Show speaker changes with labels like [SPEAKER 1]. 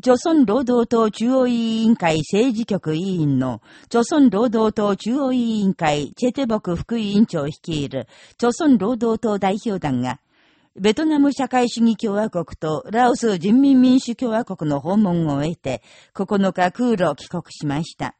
[SPEAKER 1] 朝鮮労働党中央委員会政治局委員の、朝鮮労働党中央委員会チェテボク副委員長を率いる、朝鮮労働党代表団が、ベトナム社会主義共和国とラオス人民民主共和国の訪問を終えて、9日空路帰国しました。